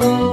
Astagfirullah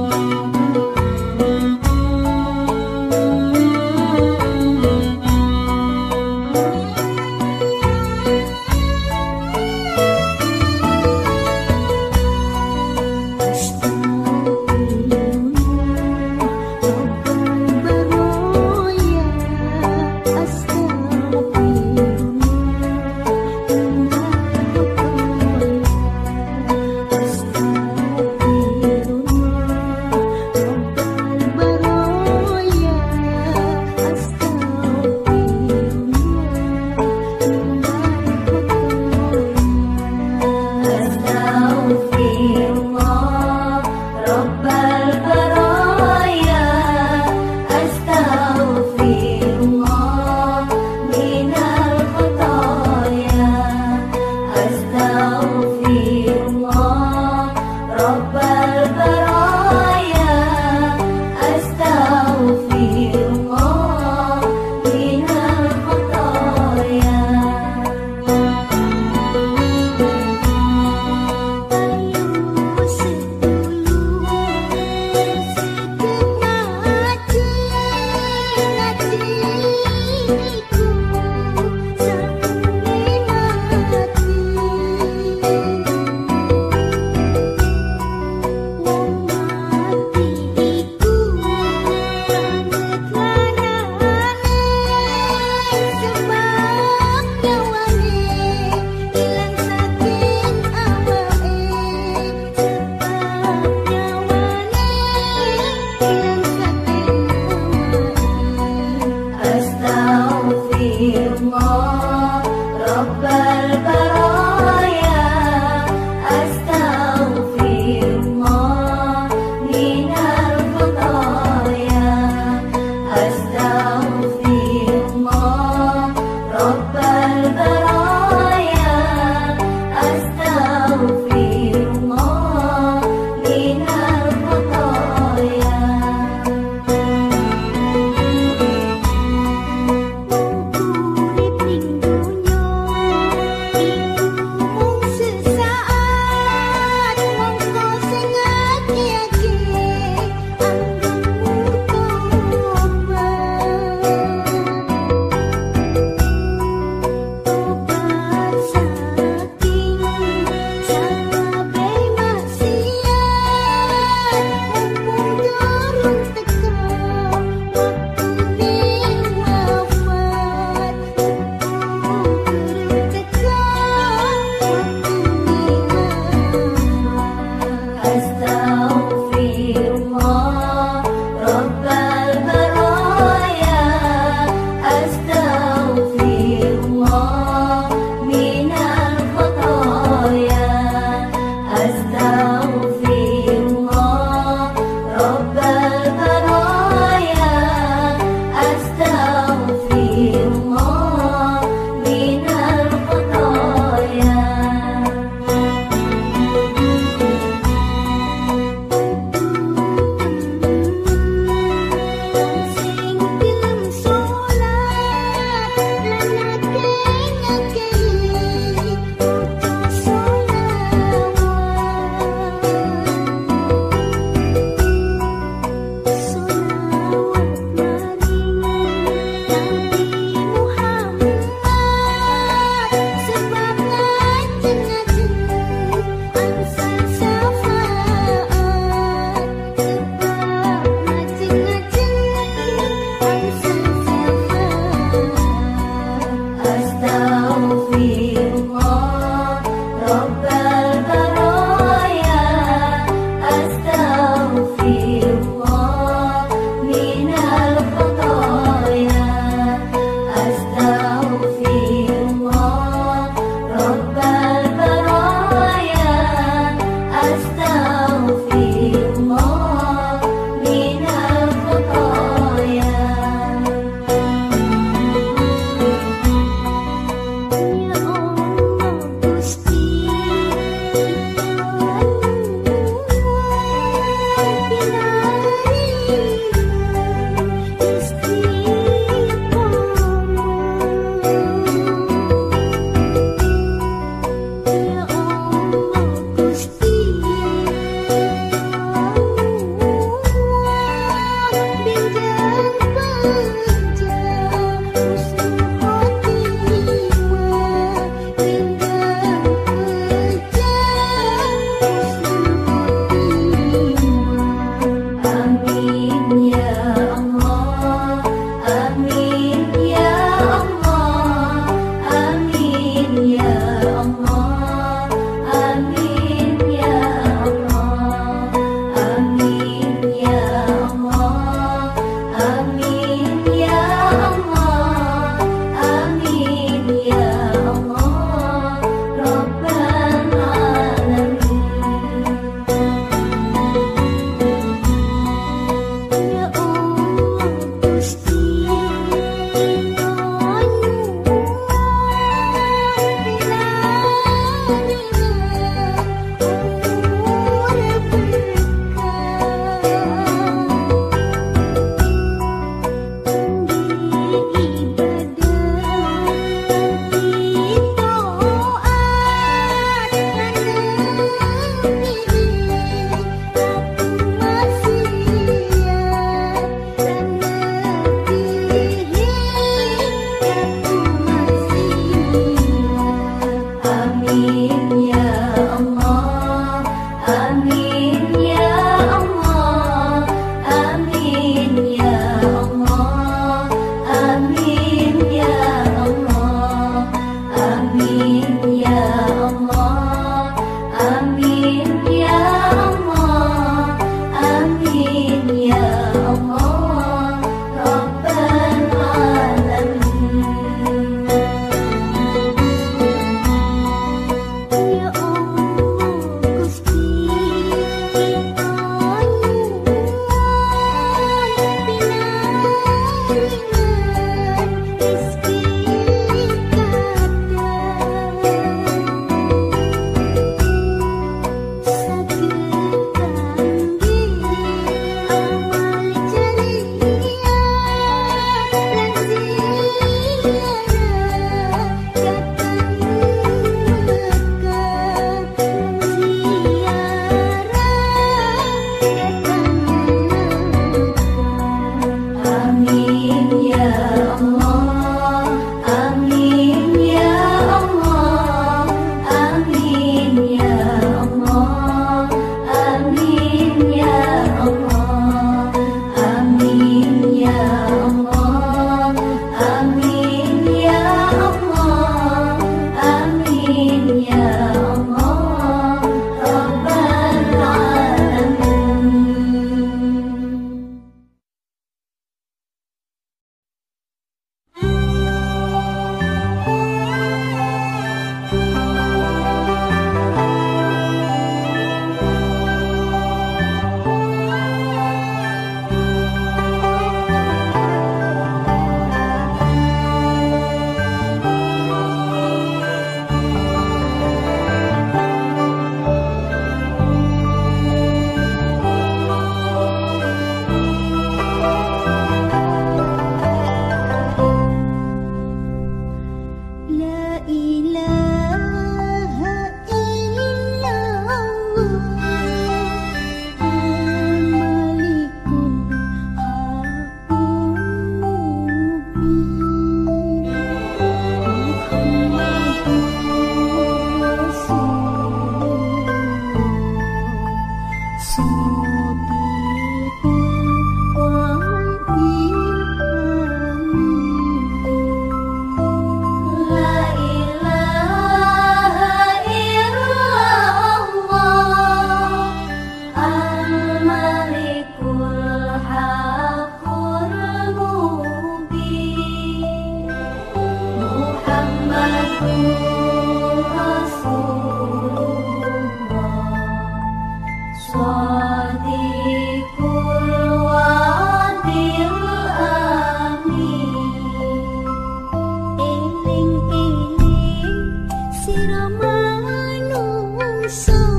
so